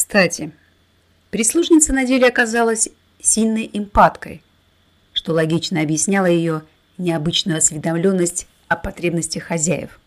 Кстати, прислужница на деле оказалась сильной эмпаткой, что логично объясняло ее необычную осведомленность о потребностях хозяев.